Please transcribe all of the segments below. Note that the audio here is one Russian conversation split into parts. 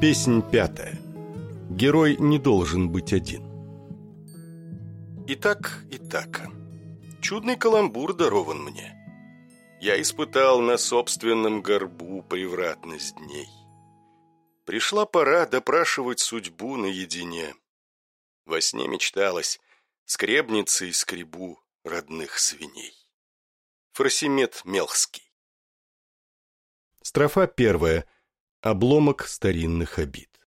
Песнь пятая. Герой не должен быть один. Итак, итак. Чудный каламбур дарован мне. Я испытал на собственном горбу превратность дней. Пришла пора допрашивать судьбу наедине. Во сне мечталось скребницы и скребу родных свиней. Фросимет Мелхский Строфа первая. Обломок старинных обид.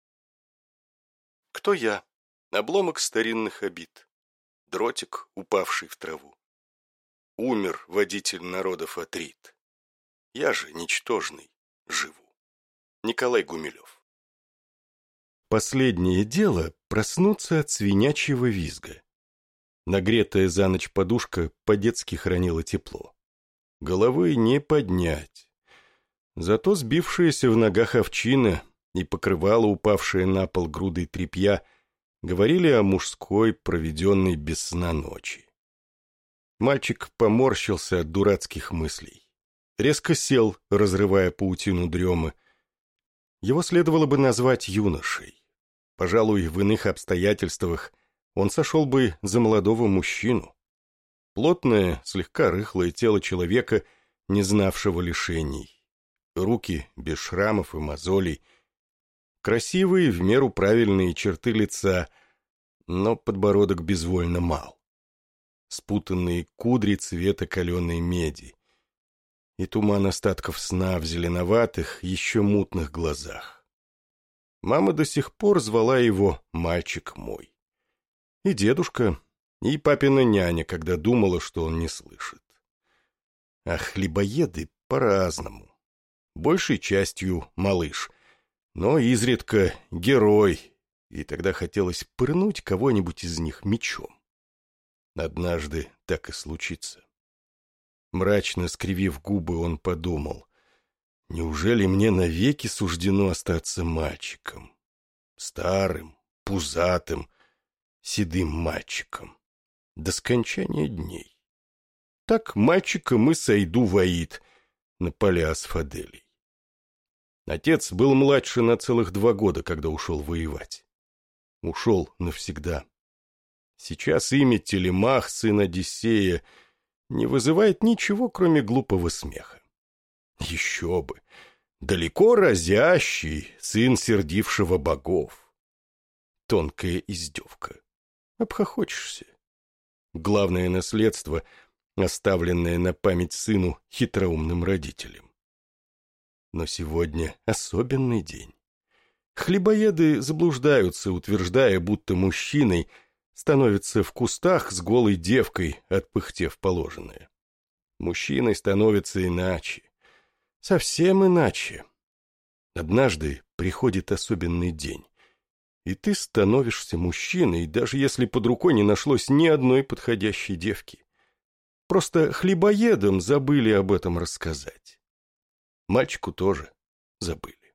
Кто я? Обломок старинных обид. Дротик, упавший в траву. Умер водитель народов Атрит. Я же, ничтожный, живу. Николай Гумилев. Последнее дело — проснуться от свинячьего визга. Нагретая за ночь подушка по-детски хранила тепло. Головы не поднять. Зато сбившаяся в ногах овчина и покрывало упавшее на пол грудой тряпья говорили о мужской, проведенной без сна ночи. Мальчик поморщился от дурацких мыслей. Резко сел, разрывая паутину дремы. Его следовало бы назвать юношей. Пожалуй, в иных обстоятельствах он сошел бы за молодого мужчину. Плотное, слегка рыхлое тело человека, не знавшего лишений руки без шрамов и мозолей, красивые, в меру правильные черты лица, но подбородок безвольно мал, спутанные кудри цвета каленой меди и туман остатков сна в зеленоватых, еще мутных глазах. Мама до сих пор звала его «мальчик мой». И дедушка, и папина няня, когда думала, что он не слышит. А хлебоеды по-разному большей частью малыш, но изредка герой, и тогда хотелось пырнуть кого-нибудь из них мечом. Однажды так и случится. Мрачно скривив губы, он подумал, неужели мне навеки суждено остаться мальчиком? Старым, пузатым, седым мальчиком. До скончания дней. Так мальчиком и сойду воит на поля асфаделей. Отец был младше на целых два года, когда ушел воевать. Ушел навсегда. Сейчас имя Телемах, сын Одиссея, не вызывает ничего, кроме глупого смеха. Еще бы! Далеко разящий, сын сердившего богов. Тонкая издевка. Обхохочешься. Главное наследство, оставленное на память сыну хитроумным родителям. Но сегодня особенный день. Хлебоеды заблуждаются, утверждая, будто мужчиной становится в кустах с голой девкой, отпыхтев положенное. Мужчиной становится иначе. Совсем иначе. Однажды приходит особенный день, и ты становишься мужчиной, даже если под рукой не нашлось ни одной подходящей девки. Просто хлебоедам забыли об этом рассказать. Мальчику тоже забыли.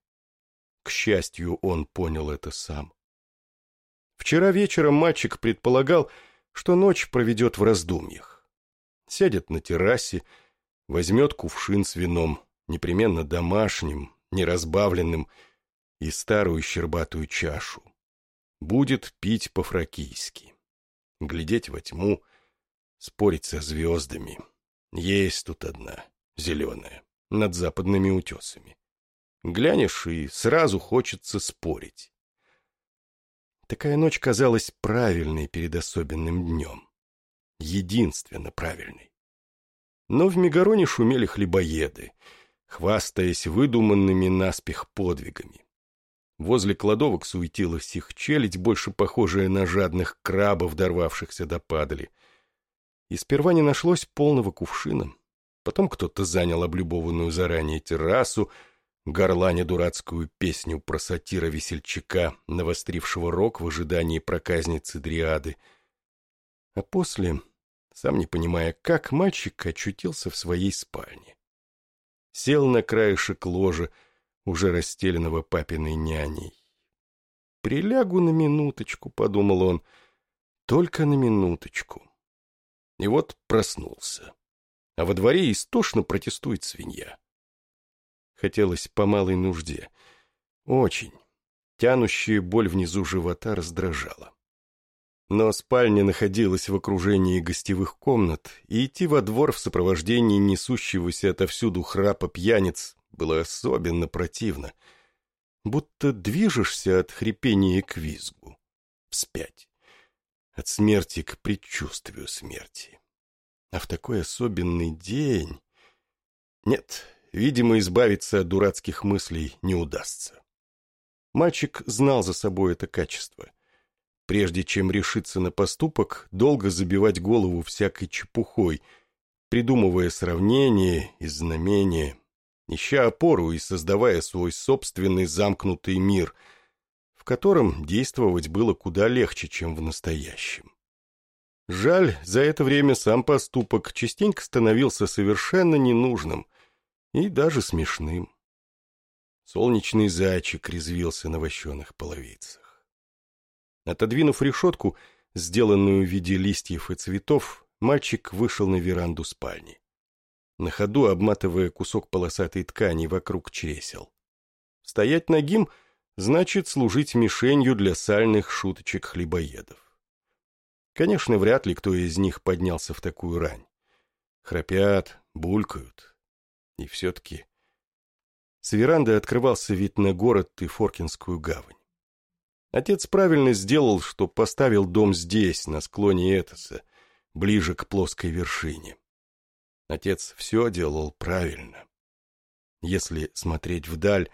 К счастью, он понял это сам. Вчера вечером мальчик предполагал, что ночь проведет в раздумьях. Сядет на террасе, возьмет кувшин с вином, непременно домашним, неразбавленным, и старую щербатую чашу. Будет пить по-фракийски, глядеть во тьму, спорить со звездами. Есть тут одна, зеленая над западными утесами. Глянешь, и сразу хочется спорить. Такая ночь казалась правильной перед особенным днем. Единственно правильной. Но в Мегароне шумели хлебоеды, хвастаясь выдуманными наспех подвигами. Возле кладовок суетилась их челядь, больше похожая на жадных крабов, дорвавшихся до падали. И сперва не нашлось полного кувшина, Потом кто-то занял облюбованную заранее террасу, горланя дурацкую песню про сатира-весельчака, навострившего рог в ожидании проказницы Дриады. А после, сам не понимая как, мальчик очутился в своей спальне. Сел на краешек ложа, уже расстеленного папиной няней. «Прилягу на минуточку», — подумал он, — «только на минуточку». И вот проснулся а во дворе истошно протестует свинья. Хотелось по малой нужде. Очень. Тянущая боль внизу живота раздражала. Но спальня находилась в окружении гостевых комнат, и идти во двор в сопровождении несущегося отовсюду храпа пьяниц было особенно противно, будто движешься от хрипения к визгу, вспять, от смерти к предчувствию смерти. А в такой особенный день... Нет, видимо, избавиться от дурацких мыслей не удастся. Мальчик знал за собой это качество. Прежде чем решиться на поступок, долго забивать голову всякой чепухой, придумывая сравнения и знамения, ища опору и создавая свой собственный замкнутый мир, котором действовать было куда легче, чем в настоящем. Жаль, за это время сам поступок частенько становился совершенно ненужным и даже смешным. Солнечный зайчик резвился на вощеных половицах. Отодвинув решетку, сделанную в виде листьев и цветов, мальчик вышел на веранду спальни. На ходу обматывая кусок полосатой ткани вокруг чресел. Стоять нагим значит служить мишенью для сальных шуточек хлебоедов. Конечно, вряд ли кто из них поднялся в такую рань. Храпят, булькают. И все-таки с веранды открывался вид на город и Форкинскую гавань. Отец правильно сделал, что поставил дом здесь, на склоне Этоса, ближе к плоской вершине. Отец все делал правильно. Если смотреть вдаль,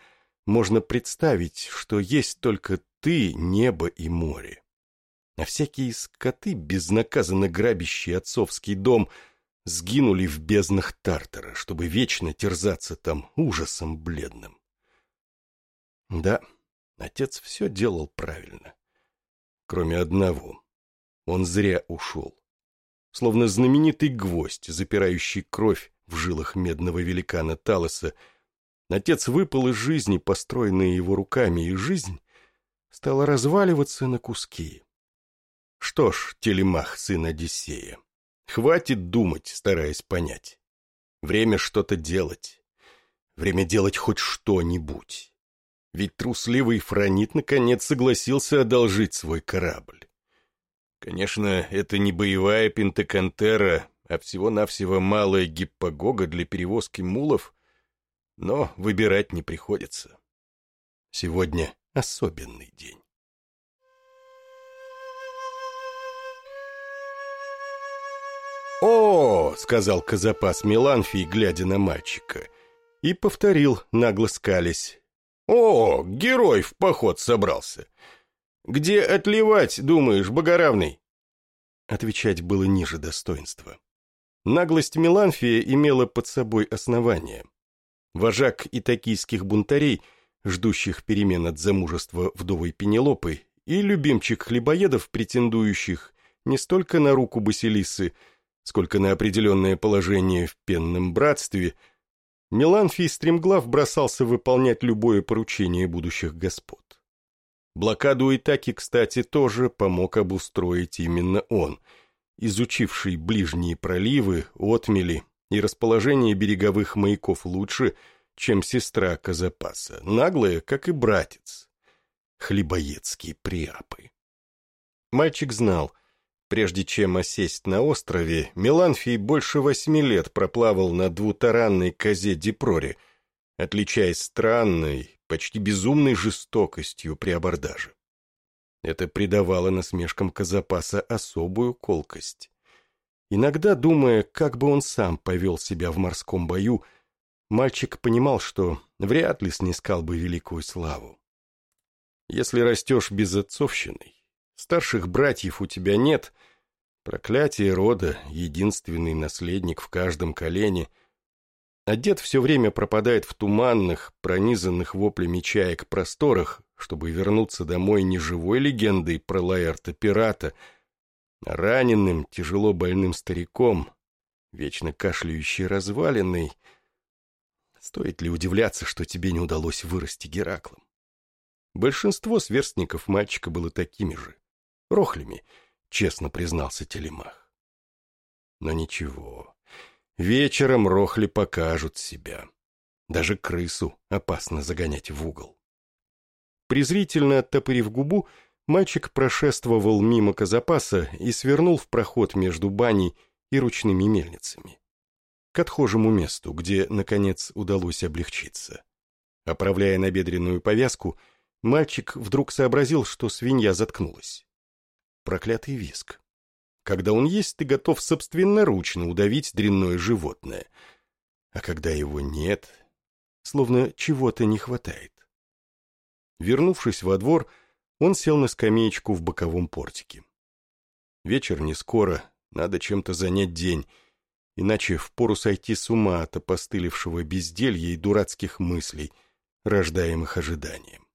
можно представить, что есть только ты, небо и море. А всякие скоты, безнаказанно грабящие отцовский дом — сгинули в безднах Тартара, чтобы вечно терзаться там ужасом бледным. Да, отец все делал правильно. Кроме одного. Он зря ушел. Словно знаменитый гвоздь, запирающий кровь в жилах медного великана Талоса, отец выпал из жизни, построенной его руками, и жизнь стала разваливаться на куски. Что ж, Телемах, сын Одиссея, Хватит думать, стараясь понять. Время что-то делать. Время делать хоть что-нибудь. Ведь трусливый Фронит наконец согласился одолжить свой корабль. Конечно, это не боевая пентакантера, а всего-навсего малая гиппогога для перевозки мулов, но выбирать не приходится. Сегодня особенный день. «О!» — сказал Казапас Меланфий, глядя на мальчика. И повторил, нагло скались. «О, герой в поход собрался! Где отливать, думаешь, богоравный?» Отвечать было ниже достоинства. Наглость Меланфия имела под собой основание. Вожак итакийских бунтарей, ждущих перемен от замужества вдовой Пенелопы, и любимчик хлебоедов, претендующих не столько на руку Басилисы, сколько на определенное положение в пенном братстве, Меланфий стремглав бросался выполнять любое поручение будущих господ. Блокаду Итаки, кстати, тоже помог обустроить именно он, изучивший ближние проливы, отмели и расположение береговых маяков лучше, чем сестра Казапаса, наглая, как и братец. Хлебоедские приапы. Мальчик знал — Прежде чем осесть на острове, Меланфий больше восьми лет проплавал на двутаранной козе Дипроре, отличаясь странной, почти безумной жестокостью при абордаже. Это придавало насмешкам Казапаса особую колкость. Иногда, думая, как бы он сам повел себя в морском бою, мальчик понимал, что вряд ли снискал бы великую славу. Если растешь безотцовщиной, Старших братьев у тебя нет. Проклятие рода, единственный наследник в каждом колене. А дед все время пропадает в туманных, пронизанных воплями чаек просторах, чтобы вернуться домой не живой легендой про Лаэрта-пирата, а раненым, тяжело больным стариком, вечно кашляющий разваленный. Стоит ли удивляться, что тебе не удалось вырасти Гераклом? Большинство сверстников мальчика было такими же рохлями, честно признался Телемах. Но ничего, вечером рохли покажут себя. Даже крысу опасно загонять в угол. Презрительно оттопырив губу, мальчик прошествовал мимо казапаса и свернул в проход между баней и ручными мельницами. К отхожему месту, где, наконец, удалось облегчиться. Оправляя набедренную повязку, мальчик вдруг сообразил, что свинья заткнулась. Проклятый виск. Когда он есть, ты готов собственноручно удавить дрянное животное. А когда его нет, словно чего-то не хватает. Вернувшись во двор, он сел на скамеечку в боковом портике. Вечер не скоро, надо чем-то занять день, иначе впору сойти с ума от опостылевшего безделья и дурацких мыслей, рождаемых ожиданием.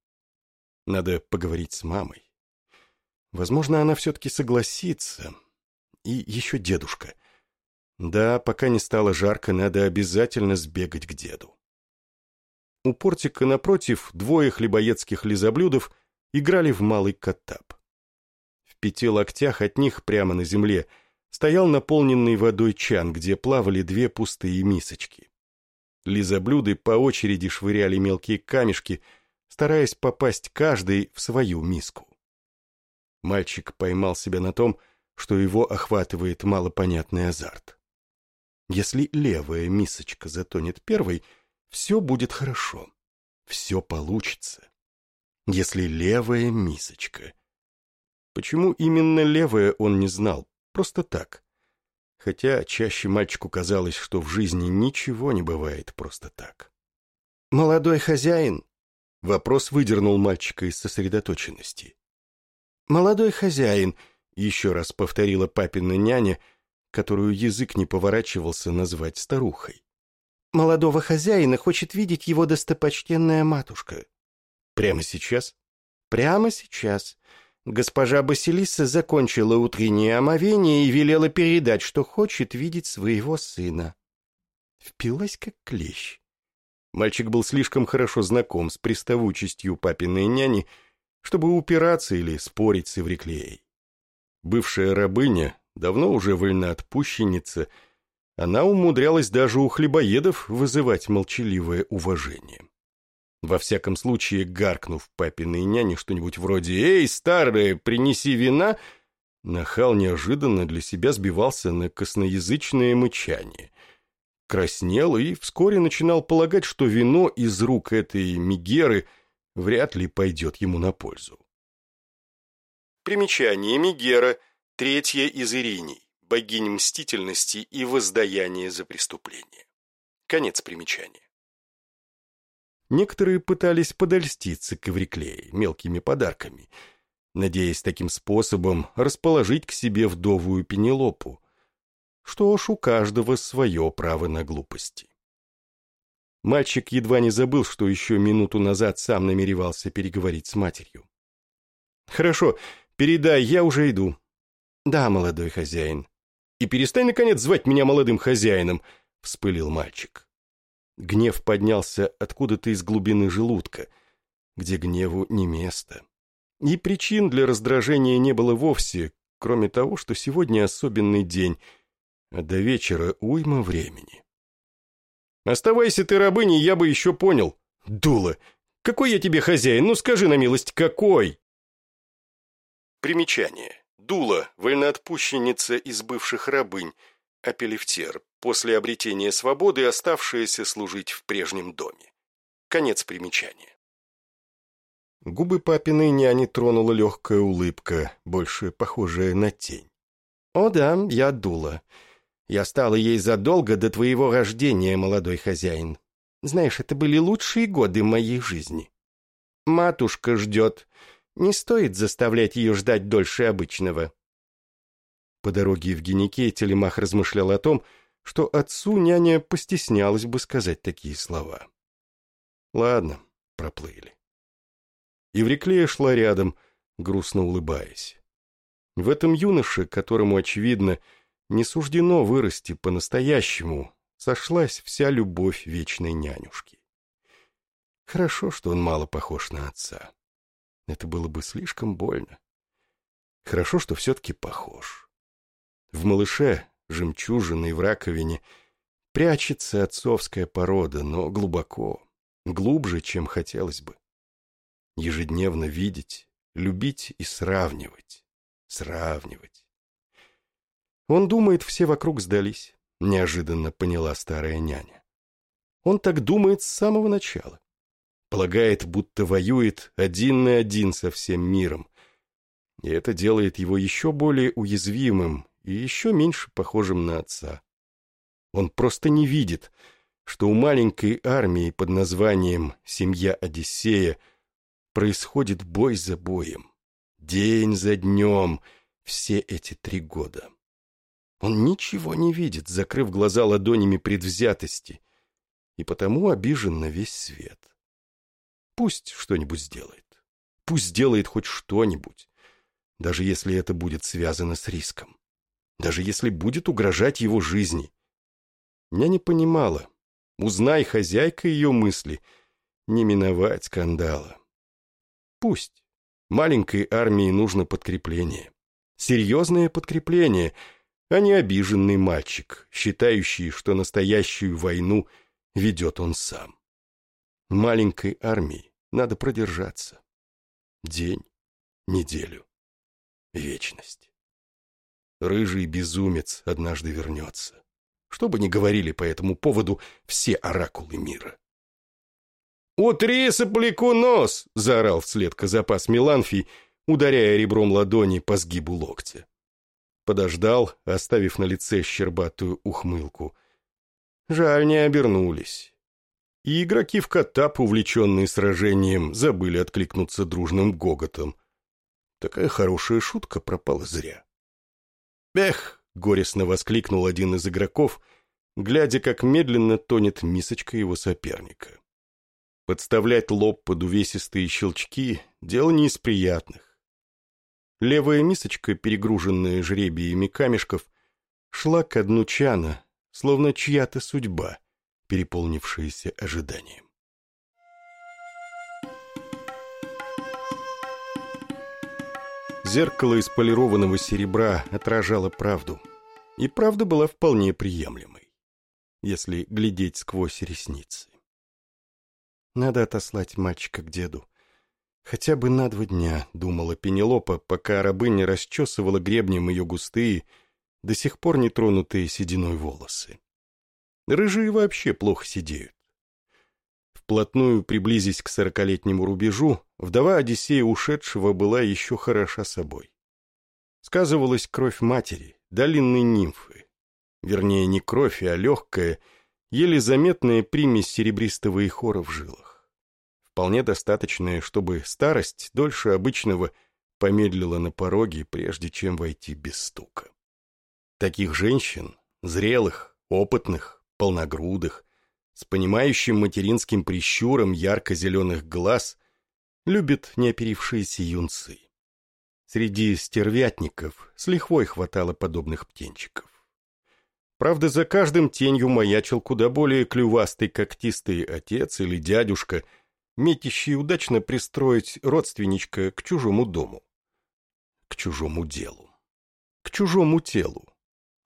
Надо поговорить с мамой. Возможно, она все-таки согласится. И еще дедушка. Да, пока не стало жарко, надо обязательно сбегать к деду. У портика напротив двое хлебоедских лизоблюдов играли в малый катап. В пяти локтях от них прямо на земле стоял наполненный водой чан, где плавали две пустые мисочки. Лизоблюды по очереди швыряли мелкие камешки, стараясь попасть каждый в свою миску. Мальчик поймал себя на том, что его охватывает малопонятный азарт. Если левая мисочка затонет первой, все будет хорошо. Все получится. Если левая мисочка. Почему именно левая, он не знал. Просто так. Хотя чаще мальчику казалось, что в жизни ничего не бывает просто так. «Молодой хозяин?» Вопрос выдернул мальчика из сосредоточенности. «Молодой хозяин», — еще раз повторила папина няня, которую язык не поворачивался назвать старухой. Молодого хозяина хочет видеть его достопочтенная матушка. Прямо сейчас? Прямо сейчас. Госпожа Басилиса закончила утреннее омовение и велела передать, что хочет видеть своего сына. Впилась как клещ. Мальчик был слишком хорошо знаком с приставучестью папиной няни, чтобы упираться или спорить с Эвриклеей. Бывшая рабыня, давно уже вольноотпущенница, — она умудрялась даже у хлебоедов вызывать молчаливое уважение. Во всяком случае, гаркнув папиной няне что-нибудь вроде «Эй, старая, принеси вина!», нахал неожиданно для себя сбивался на косноязычное мычание. Краснел и вскоре начинал полагать, что вино из рук этой Мигеры вряд ли пойдет ему на пользу. Примечание Мигера, третья из Ириней богинь мстительности и воздаяния за преступление. Конец примечания. Некоторые пытались подольститься к Эвриклее мелкими подарками, надеясь таким способом расположить к себе вдовую Пенелопу. Что ж, у каждого свое право на глупости. Мальчик едва не забыл, что еще минуту назад сам намеревался переговорить с матерью. «Хорошо, передай, я уже иду». «Да, молодой хозяин», и перестань, наконец, звать меня молодым хозяином!» — вспылил мальчик. Гнев поднялся откуда-то из глубины желудка, где гневу не место. И причин для раздражения не было вовсе, кроме того, что сегодня особенный день, а до вечера уйма времени. «Оставайся ты рабыней, я бы еще понял. Дула! Какой я тебе хозяин? Ну скажи на милость, какой?» Примечание. Дула, вольноотпущенница из бывших рабынь, Апелевтер, после обретения свободы, оставшаяся служить в прежнем доме. Конец примечания. Губы папиной няни тронула легкая улыбка, больше похожая на тень. «О да, я дула. Я стала ей задолго до твоего рождения, молодой хозяин. Знаешь, это были лучшие годы моей жизни. Матушка ждет. Не стоит заставлять ее ждать дольше обычного. По дороге в генике Телемах размышлял о том, что отцу няня постеснялась бы сказать такие слова. Ладно, проплыли. Евриклея шла рядом, грустно улыбаясь. В этом юноше, которому, очевидно, не суждено вырасти по-настоящему, сошлась вся любовь вечной нянюшки. Хорошо, что он мало похож на отца. Это было бы слишком больно. Хорошо, что все-таки похож. В малыше, жемчужиной в раковине, прячется отцовская порода, но глубоко, глубже, чем хотелось бы. ежедневно видеть, любить и сравнивать, сравнивать. Он думает, все вокруг сдались, неожиданно поняла старая няня. Он так думает с самого начала. Полагает, будто воюет один на один со всем миром. И это делает его еще более уязвимым и еще меньше похожим на отца. Он просто не видит, что у маленькой армии под названием «Семья Одиссея» происходит бой за боем, день за днем, все эти три года. Он ничего не видит, закрыв глаза ладонями предвзятости, и потому обижен на весь свет. Пусть что-нибудь сделает. Пусть сделает хоть что-нибудь, даже если это будет связано с риском. Даже если будет угрожать его жизни. Я не понимала. Узнай, хозяйка ее мысли, не миновать скандала. Пусть. Маленькой армии нужно подкрепление. Серьезное подкрепление — а не обиженный мальчик, считающий, что настоящую войну ведет он сам. Маленькой армии надо продержаться. День, неделю, вечность. Рыжий безумец однажды вернется. Что бы ни говорили по этому поводу все оракулы мира. «Утри сопляку нос!» — заорал вслед Казапас Миланфий, ударяя ребром ладони по сгибу локтя подождал, оставив на лице щербатую ухмылку. Жаль, не обернулись. И игроки в Катап, увлеченные сражением, забыли откликнуться дружным гоготом. Такая хорошая шутка пропала зря. «Эх!» — горестно воскликнул один из игроков, глядя, как медленно тонет мисочка его соперника. Подставлять лоб под увесистые щелчки — дело не из приятных. Левая мисочка, перегруженная жребиями камешков, шла ко дну чана, словно чья-то судьба, переполнившаяся ожиданием. Зеркало из полированного серебра отражало правду, и правда была вполне приемлемой, если глядеть сквозь ресницы. Надо отослать мальчика к деду, «Хотя бы на два дня», — думала Пенелопа, пока рабыня расчесывала гребнем ее густые, до сих пор не тронутые сединой волосы. Рыжие вообще плохо сидеют. Вплотную приблизясь к сорокалетнему рубежу, вдова Одиссея ушедшего была еще хороша собой. Сказывалась кровь матери, долинной нимфы. Вернее, не кровь, а легкая, еле заметная примесь серебристого ихора в жилах вполне достаточное, чтобы старость дольше обычного помедлила на пороге, прежде чем войти без стука. Таких женщин, зрелых, опытных, полногрудых, с понимающим материнским прищуром ярко-зеленых глаз, любят неоперившиеся юнцы. Среди стервятников с лихвой хватало подобных птенчиков. Правда, за каждым тенью маячил куда более клювастый когтистый отец или дядюшка – метящий удачно пристроить родственничка к чужому дому. К чужому делу. К чужому телу.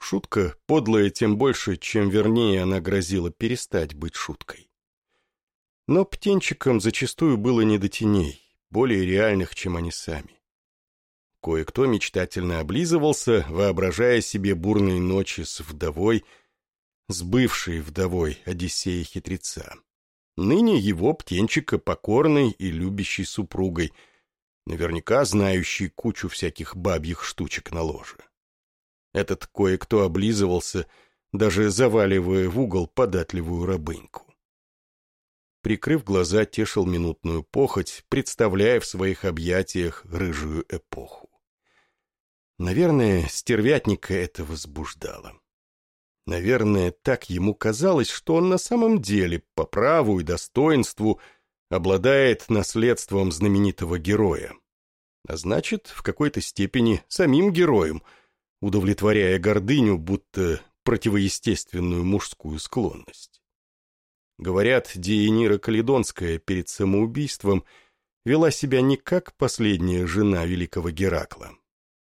Шутка подлая тем больше, чем вернее она грозила перестать быть шуткой. Но птенчикам зачастую было не до теней, более реальных, чем они сами. Кое-кто мечтательно облизывался, воображая себе бурные ночи с вдовой, с бывшей вдовой Одиссея-хитреца ныне его птенчика покорной и любящей супругой, наверняка знающей кучу всяких бабьих штучек на ложе. Этот кое-кто облизывался, даже заваливая в угол податливую рабыньку. Прикрыв глаза, тешил минутную похоть, представляя в своих объятиях рыжую эпоху. Наверное, стервятника это возбуждало. Наверное, так ему казалось, что он на самом деле, по праву и достоинству, обладает наследством знаменитого героя. А значит, в какой-то степени самим героем, удовлетворяя гордыню, будто противоестественную мужскую склонность. Говорят, Диенира Каледонская перед самоубийством вела себя не как последняя жена великого Геракла,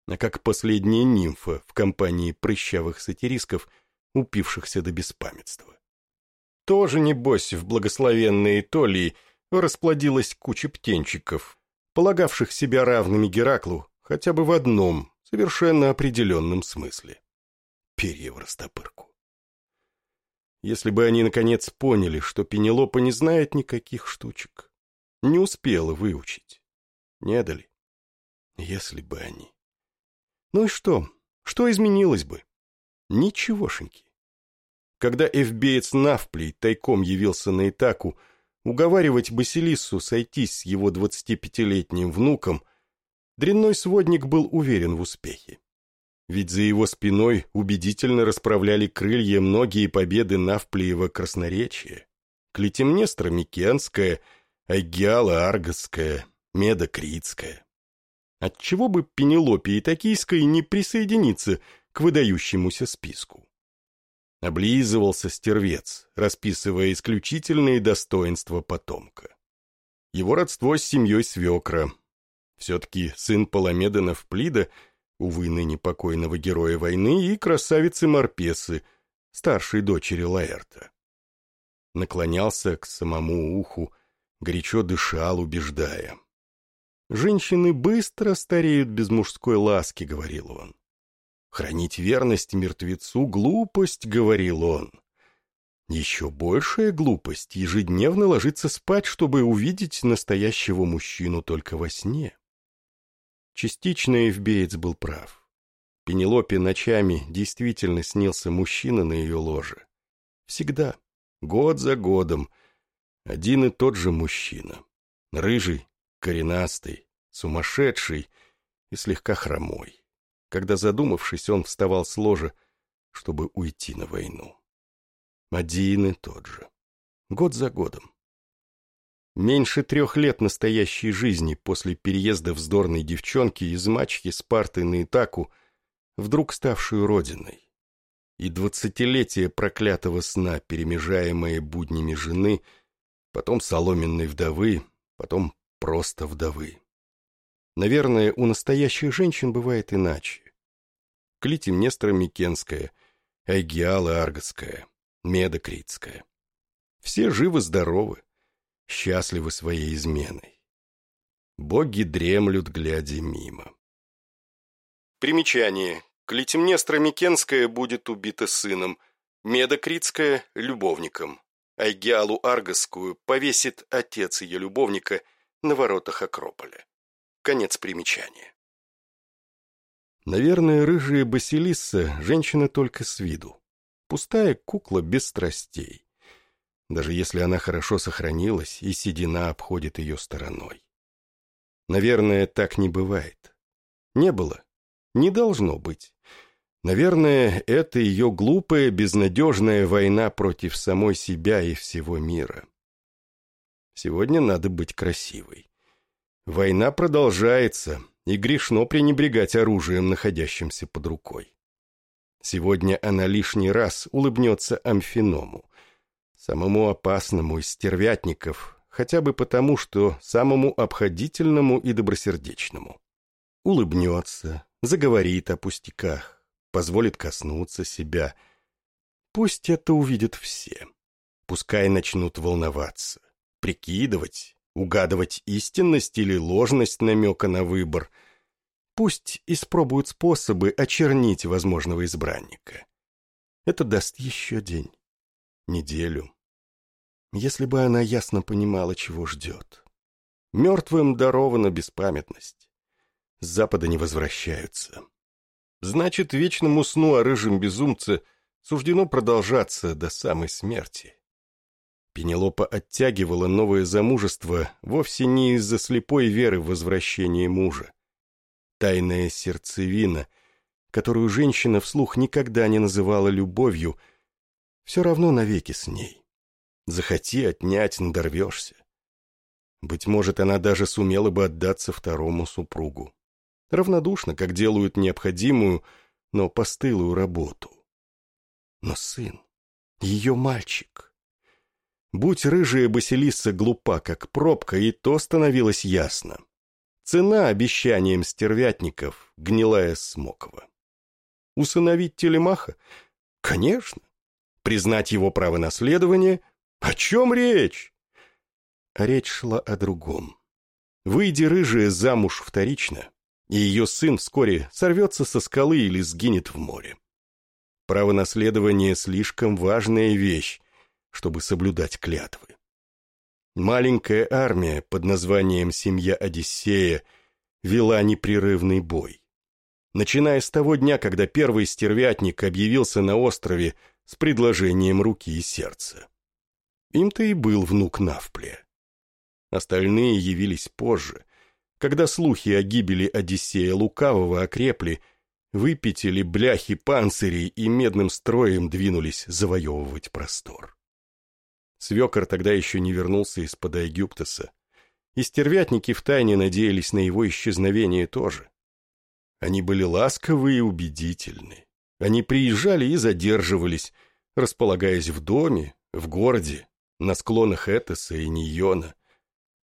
а как последняя нимфа в компании прыщавых сатирисков – упившихся до беспамятства. Тоже, небось, в благословенной Итолии расплодилась куча птенчиков, полагавших себя равными Гераклу хотя бы в одном, совершенно определенном смысле. Перья в растопырку. Если бы они, наконец, поняли, что Пенелопа не знает никаких штучек, не успела выучить, не дали. Если бы они... Ну и что? Что изменилось бы? Ничегошеньки. Когда эфбеец Навплей тайком явился на Итаку, уговаривать Басилиссу сойтись с его 25-летним внуком, дрянной сводник был уверен в успехе. Ведь за его спиной убедительно расправляли крылья многие победы Навплеева красноречия. Клетимнестра Микенская, Айгиала Аргосская, Меда Критская. Отчего бы Пенелопе и не присоединиться к выдающемуся списку? Облизывался стервец, расписывая исключительные достоинства потомка. Его родство с семьей свекра. Все-таки сын Паламедонов Плида, увы, ныне покойного героя войны, и красавицы Марпесы, старшей дочери Лаэрта. Наклонялся к самому уху, горячо дышал, убеждая. «Женщины быстро стареют без мужской ласки», — говорил он. Хранить верность мертвецу — глупость, — говорил он. Еще большая глупость — ежедневно ложиться спать, чтобы увидеть настоящего мужчину только во сне. Частично Эвбеец был прав. Пенелопе ночами действительно снился мужчина на ее ложе. Всегда, год за годом, один и тот же мужчина. Рыжий, коренастый, сумасшедший и слегка хромой когда, задумавшись, он вставал с ложа, чтобы уйти на войну. Один и тот же. Год за годом. Меньше трех лет настоящей жизни после переезда вздорной девчонки из мачхи Спарты на Итаку, вдруг ставшую родиной. И двадцатилетие проклятого сна, перемежаемое буднями жены, потом соломенной вдовы, потом просто вдовы. Наверное, у настоящих женщин бывает иначе. Клитимнестра Микенская, Айгиала Арготская, Меда Критская. Все живы-здоровы, счастливы своей изменой. Боги дремлют, глядя мимо. Примечание. Клитимнестра Микенская будет убита сыном, Меда Критская — любовником. Айгиалу Аргосскую повесит отец ее любовника на воротах Акрополя. Конец примечания. Наверное, рыжая Басилисса – женщина только с виду. Пустая кукла без страстей. Даже если она хорошо сохранилась, и седина обходит ее стороной. Наверное, так не бывает. Не было. Не должно быть. Наверное, это ее глупая, безнадежная война против самой себя и всего мира. Сегодня надо быть красивой. Война продолжается, и грешно пренебрегать оружием, находящимся под рукой. Сегодня она лишний раз улыбнется Амфиному, самому опасному из стервятников, хотя бы потому, что самому обходительному и добросердечному. Улыбнется, заговорит о пустяках, позволит коснуться себя. Пусть это увидят все. Пускай начнут волноваться, прикидывать, угадывать истинность или ложность намека на выбор. Пусть испробуют способы очернить возможного избранника. Это даст еще день, неделю. Если бы она ясно понимала, чего ждет. Мертвым дарована беспамятность. С запада не возвращаются. Значит, вечному сну о рыжем безумце суждено продолжаться до самой смерти. Пенелопа оттягивала новое замужество вовсе не из-за слепой веры в возвращение мужа. Тайная сердцевина, которую женщина вслух никогда не называла любовью, все равно навеки с ней. Захоти отнять, надорвешься. Быть может, она даже сумела бы отдаться второму супругу. Равнодушно, как делают необходимую, но постылую работу. Но сын, ее мальчик, Будь рыжая Басилисса глупа, как пробка, и то становилось ясно. Цена обещаниям стервятников — гнилая Смокова. Усыновить Телемаха? Конечно. Признать его право наследования? О чем речь? Речь шла о другом. Выйди рыжая замуж вторично, и ее сын вскоре сорвется со скалы или сгинет в море. Право наследования слишком важная вещь, чтобы соблюдать клятвы. Маленькая армия под названием «Семья Одиссея» вела непрерывный бой. Начиная с того дня, когда первый стервятник объявился на острове с предложением руки и сердца. Им-то и был внук Навпле. Остальные явились позже, когда слухи о гибели Одиссея Лукавого окрепли, выпятили бляхи панцирей и медным строем двинулись завоевывать простор. Свекор тогда еще не вернулся из-под Египтоса, и стервятники втайне надеялись на его исчезновение тоже. Они были ласковы и убедительны. Они приезжали и задерживались, располагаясь в доме, в городе, на склонах Этоса и Нийона.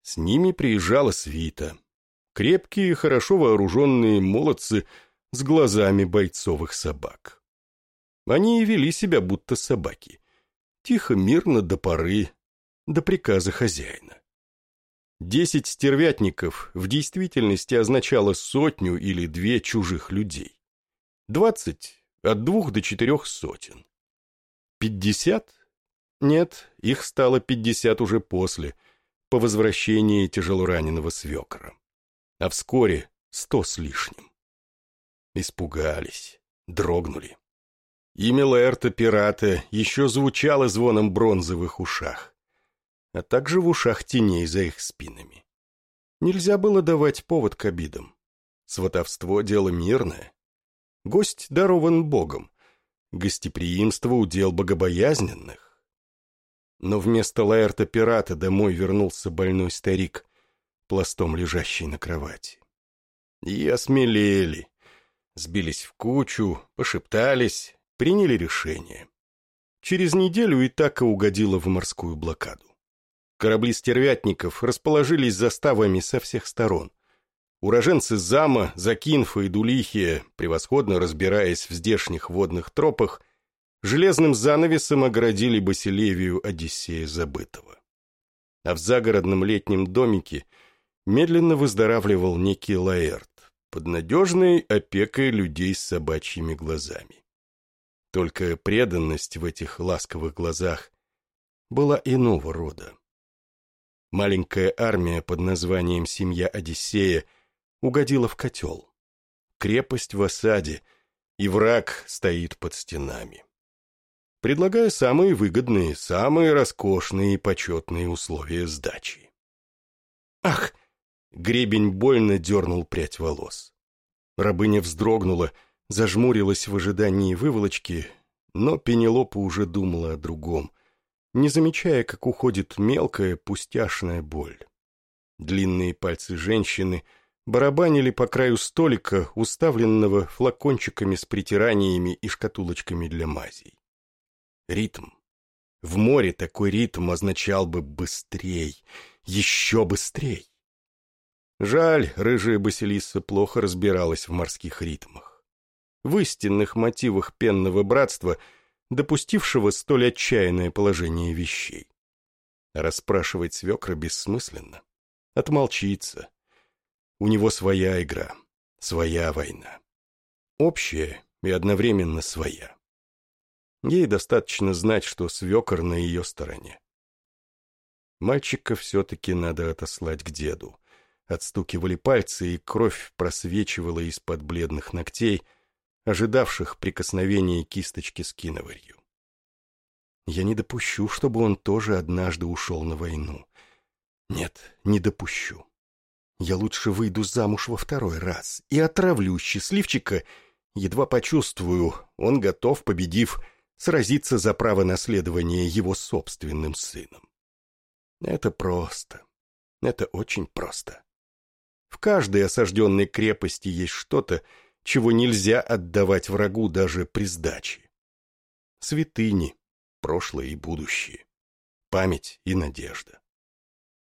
С ними приезжала свита. Крепкие, хорошо вооруженные молодцы с глазами бойцовых собак. Они и вели себя будто собаки. Тихо, мирно до поры, до приказа хозяина. Десять стервятников в действительности означало сотню или две чужих людей. Двадцать — от двух до четырех сотен. Пятьдесят? Нет, их стало пятьдесят уже после, по возвращении тяжелораненого свекора. А вскоре сто с лишним. Испугались, дрогнули. Имя Лаэрта Пирата еще звучало звоном их ушах, а также в ушах теней за их спинами. Нельзя было давать повод к обидам. Сватовство — дело мирное. Гость дарован Богом. Гостеприимство — удел богобоязненных. Но вместо Лаэрта Пирата домой вернулся больной старик, пластом лежащий на кровати. И осмелели, сбились в кучу, пошептались, приняли решение. Через неделю Итака угодила в морскую блокаду. Корабли стервятников расположились заставами со всех сторон. Уроженцы Зама, Закинфа и Дулихия, превосходно разбираясь в здешних водных тропах, железным занавесом оградили Басилевию Одиссея Забытого. А в загородном летнем домике медленно выздоравливал некий Лаэрт под надежной опекой людей с собачьими глазами. Только преданность в этих ласковых глазах была иного рода. Маленькая армия под названием «Семья Одиссея» угодила в котел. Крепость в осаде, и враг стоит под стенами. Предлагая самые выгодные, самые роскошные и почетные условия сдачи. «Ах!» — гребень больно дернул прядь волос. Рабыня вздрогнула — зажмурилась в ожидании выволочки, но Пенелопа уже думала о другом, не замечая, как уходит мелкая пустяшная боль. Длинные пальцы женщины барабанили по краю столика, уставленного флакончиками с притираниями и шкатулочками для мазей. Ритм. В море такой ритм означал бы «быстрей», «еще быстрей». Жаль, рыжая Басилиса плохо разбиралась в морских ритмах в истинных мотивах пенного братства, допустившего столь отчаянное положение вещей. Расспрашивать свекра бессмысленно. Отмолчится. У него своя игра, своя война. Общая и одновременно своя. Ей достаточно знать, что свекор на ее стороне. Мальчика все-таки надо отослать к деду. Отстукивали пальцы, и кровь просвечивала из-под бледных ногтей — ожидавших прикосновения кисточки с киноварью. Я не допущу, чтобы он тоже однажды ушел на войну. Нет, не допущу. Я лучше выйду замуж во второй раз и отравлю счастливчика, едва почувствую, он готов, победив, сразиться за право наследования его собственным сыном. Это просто. Это очень просто. В каждой осажденной крепости есть что-то, чего нельзя отдавать врагу даже при сдаче. Святыни, прошлое и будущее, память и надежда.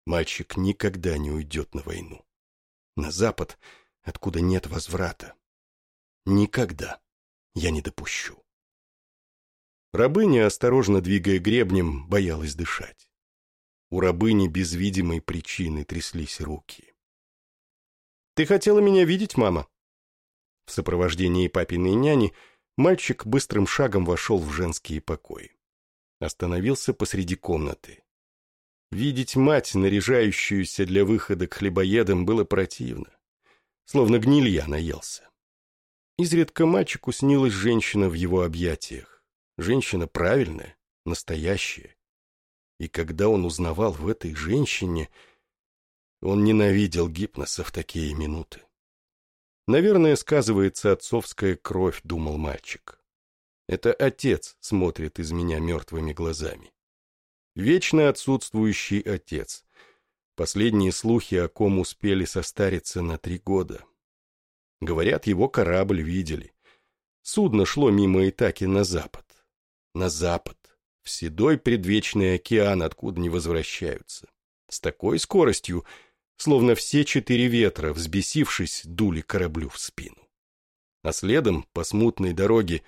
Мальчик никогда не уйдет на войну. На запад, откуда нет возврата. Никогда я не допущу. Рабыня, осторожно двигая гребнем, боялась дышать. У рабыни без видимой причины тряслись руки. Ты хотела меня видеть, мама?» В сопровождении папиной няни мальчик быстрым шагом вошел в женские покои. Остановился посреди комнаты. Видеть мать, наряжающуюся для выхода к хлебоедам, было противно. Словно гнилья наелся. Изредка мальчику снилась женщина в его объятиях. Женщина правильная, настоящая. И когда он узнавал в этой женщине, он ненавидел гипноса в такие минуты. Наверное, сказывается отцовская кровь, думал мальчик. Это отец смотрит из меня мертвыми глазами. Вечно отсутствующий отец. Последние слухи о ком успели состариться на три года. Говорят, его корабль видели. Судно шло мимо Итаки на запад. На запад. В седой предвечный океан, откуда не возвращаются. С такой скоростью, словно все четыре ветра, взбесившись, дули кораблю в спину. А следом, по смутной дороге,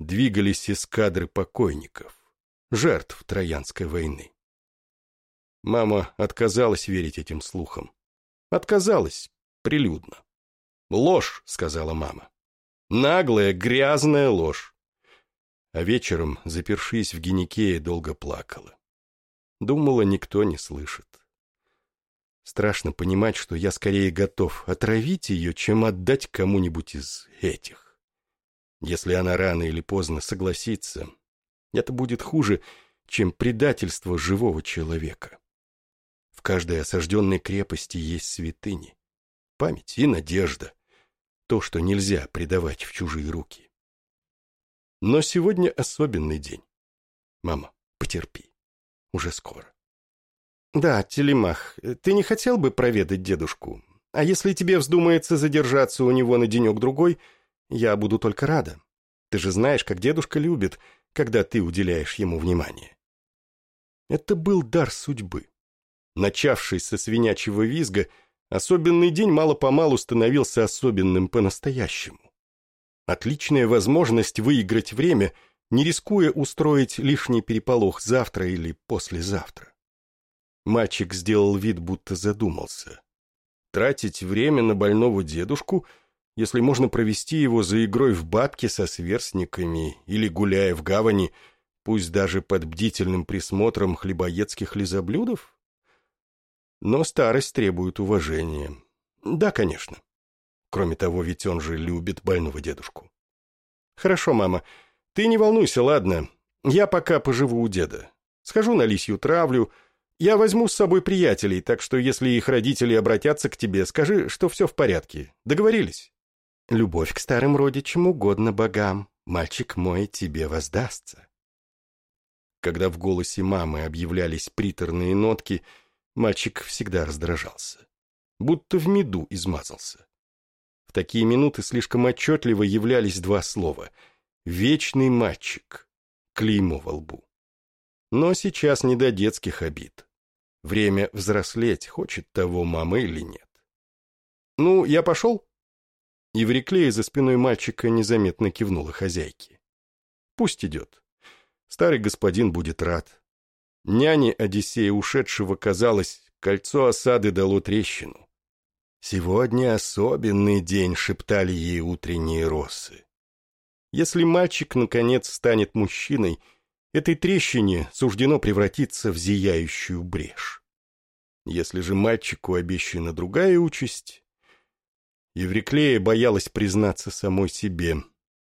двигались эскадры покойников жертв Троянской войны. Мама отказалась верить этим слухам. Отказалась прилюдно. «Ложь», — сказала мама. «Наглая, грязная ложь». А вечером, запершись в геникее, долго плакала. Думала, никто не слышит. Страшно понимать, что я скорее готов отравить ее, чем отдать кому-нибудь из этих. Если она рано или поздно согласится, это будет хуже, чем предательство живого человека. В каждой осажденной крепости есть святыни, память и надежда, то, что нельзя предавать в чужие руки. Но сегодня особенный день. Мама, потерпи. Уже скоро. Да, Телемах, ты не хотел бы проведать дедушку? А если тебе вздумается задержаться у него на денек-другой, я буду только рада. Ты же знаешь, как дедушка любит, когда ты уделяешь ему внимание. Это был дар судьбы. Начавшись со свинячьего визга, особенный день мало-помалу становился особенным по-настоящему. Отличная возможность выиграть время, не рискуя устроить лишний переполох завтра или послезавтра. Мальчик сделал вид, будто задумался. Тратить время на больного дедушку — если можно провести его за игрой в бабки со сверстниками или гуляя в гавани, пусть даже под бдительным присмотром хлебоедских лизоблюдов? Но старость требует уважения. Да, конечно. Кроме того, ведь он же любит больного дедушку. Хорошо, мама, ты не волнуйся, ладно? Я пока поживу у деда. Схожу на лисью травлю. Я возьму с собой приятелей, так что если их родители обратятся к тебе, скажи, что все в порядке. Договорились? Любовь к старым родичам угодно богам, мальчик мой тебе воздастся. Когда в голосе мамы объявлялись приторные нотки, мальчик всегда раздражался, будто в меду измазался. В такие минуты слишком отчетливо являлись два слова «вечный мальчик», клеймо во лбу. Но сейчас не до детских обид. Время взрослеть, хочет того мама или нет. «Ну, я пошел?» Евриклея за спиной мальчика незаметно кивнула хозяйке. «Пусть идет. Старый господин будет рад». Няне Одиссея ушедшего, казалось, кольцо осады дало трещину. «Сегодня особенный день», — шептали ей утренние росы. Если мальчик, наконец, станет мужчиной, этой трещине суждено превратиться в зияющую брешь. Если же мальчику обещана другая участь, Евриклея боялась признаться самой себе.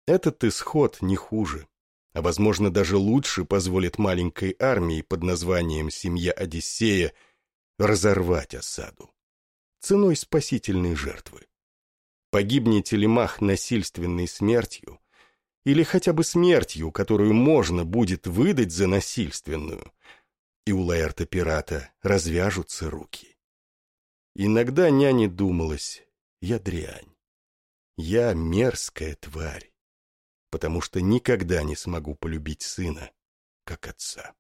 Этот исход не хуже, а, возможно, даже лучше позволит маленькой армии под названием «Семья Одиссея» разорвать осаду. Ценой спасительной жертвы. Погибнет Телемах насильственной смертью, или хотя бы смертью, которую можно будет выдать за насильственную, и у Лаэрта-пирата развяжутся руки. Иногда няне думалось, я дрянь. Я мерзкая тварь, потому что никогда не смогу полюбить сына, как отца.